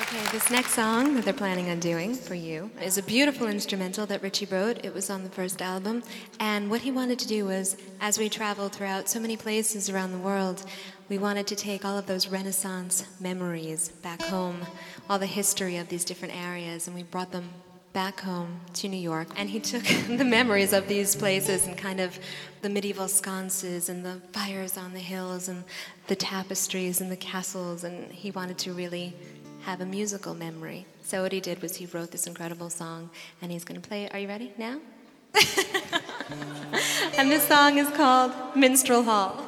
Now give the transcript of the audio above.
Okay, this next song that they're planning on doing for you is a beautiful instrumental that Ritchie wrote. It was on the first album. And what he wanted to do was, as we traveled throughout so many places around the world, we wanted to take all of those Renaissance memories back home, all the history of these different areas, and we brought them back home to New York. And he took the memories of these places and kind of the medieval sconces and the fires on the hills and the tapestries and the castles, and he wanted to really have a musical memory. So what he did was he wrote this incredible song, and he's going to play it. Are you ready now? and this song is called Minstrel Hall.